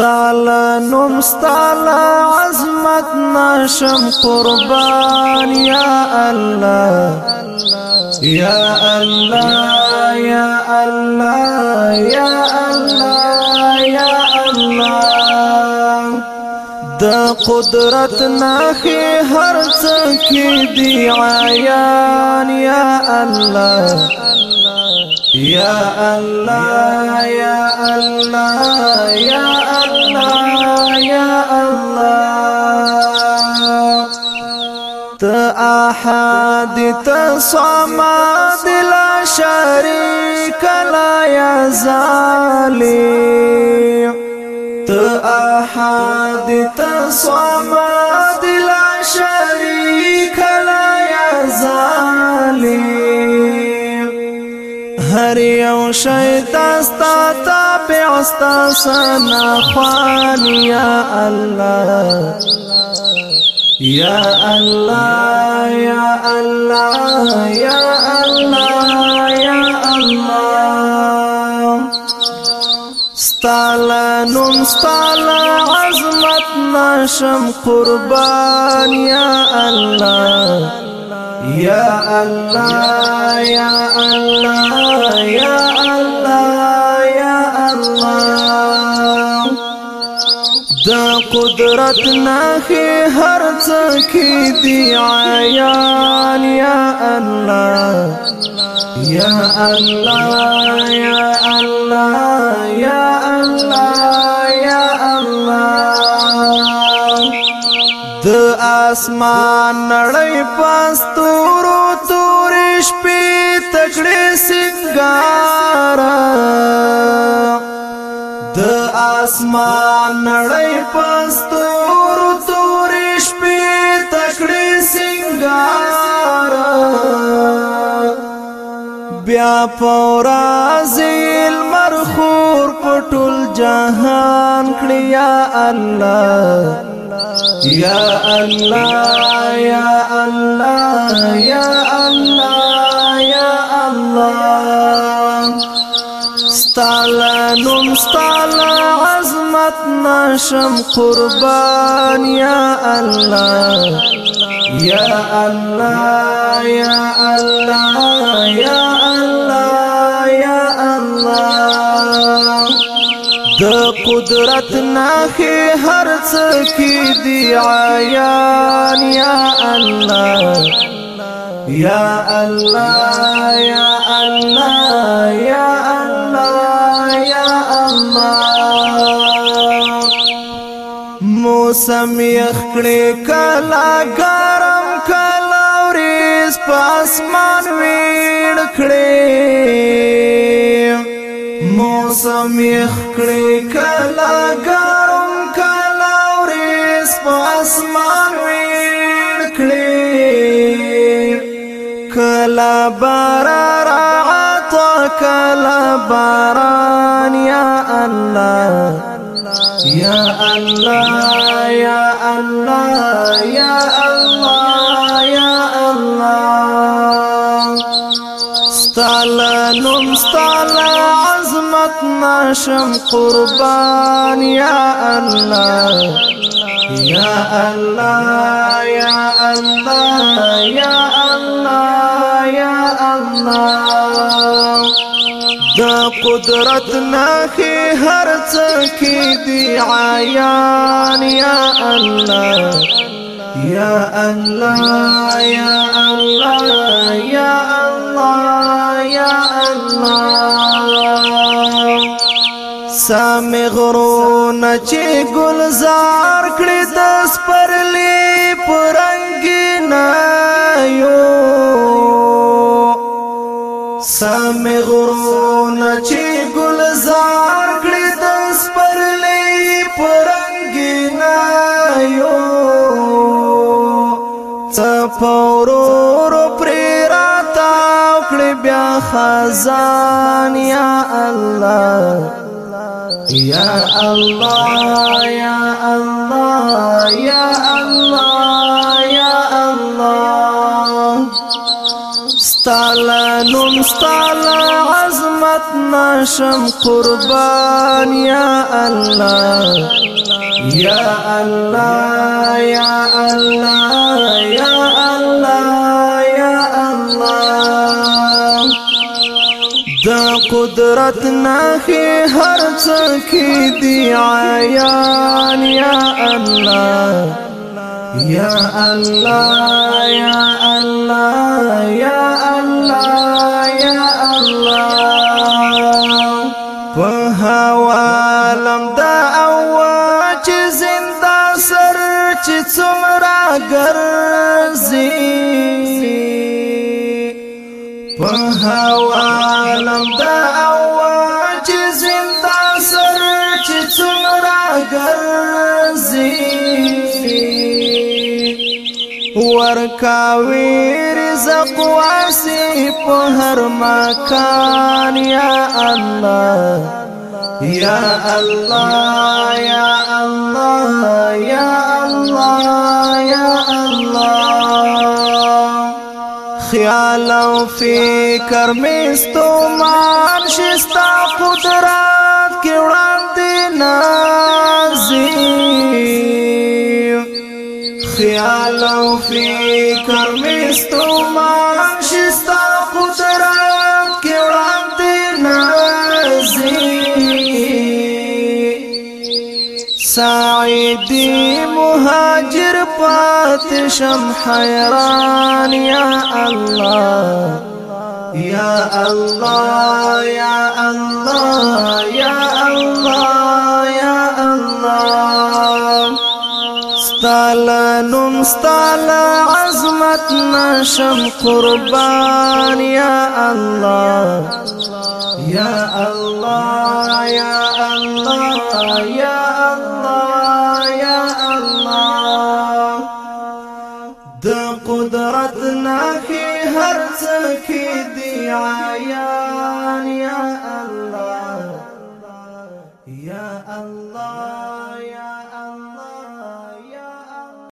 ستالا نوم ستالا عظمت ناشم قربان يا الله يا الله يا الله يا الله يا الله. د قدرت نخي هر دی عیان یا الله. یا الله یا الله یا احد تصمد لا شريك لا يزالي احد تصمد لا شريك هر یو شی تاستا تابع ستا سنا خوان یا الله. يا الله يا الله يا الله يا الله. ستالا نوم ستالا عظمت نشم قربان يا الله. يا الله يا الله يا الله يا الله. د قدرت نخي هر څه کې دی عیان یا الله. یا الله یا الله یا الله اسمان نړۍ پستورو تورې شپې تکړه سنگار د اسمان نړۍ پستور تورې شپې تکړې سنگار بیا پورازیل مرخور پټول جهان کړی یا الله یا الله یا الله یا الله یا الله. ستالا نوم ستالا عظمت نشم قربان یا الله. یا الله یا الله یا الله یا الله. د قدرت نخي هر څه کې دی عیان. یا الله یا الله یا الله یا موسم یخکړې کلا ګرم کلا ورېس پاسمان ویړ کړې موسم یخکړې کلا ګرم کلا ورېس پاسمان ویړ کړې کلا باران کلا باران یا الله يا الله يا الله يا الله. ستالا نم ستالا عظمت ناشم قربان. يا الله يا الله يا الله يا الله يا الله. د قدرت نخي هر څه کې دی عیان یا الله یا الله یا الله یا الله سام غرونه چې ګلزار کړی د سپرلی پرنګینا یو. سام غرونه چې ګلزار کړی د سپرلی پرنګینا یو. څپورو پریراتا کړی بیا خزان یا الله. یا الله یا الله یا الله یا الله. ستالا نوم ستالا عظمت قربان یا الله. یا الله یا الله یا الله یا الله. قدرت نخي هر څه کې دی عیان یا الله یا الله یا الله یا الله یا الله. په حوالم دا اوا چې زنده سر چې څومره ګرځي. په ګرځي ورکاوی رزق واسی په هر یا الله. یا الله یا الله یا الله یا الله. خیال أو فکر مان خیال أو فکر مستو مان شستا قدرت کې وړاندې نازي سعیدی مهاجر پات شم حیران یا الله یا الله یا الله یا الله ستالا نم ستالا عظمت نشم قربان يا الله يا الله يا الله يا الله يا الله. د قدرت نخي هر څه دی عیان یا یا الله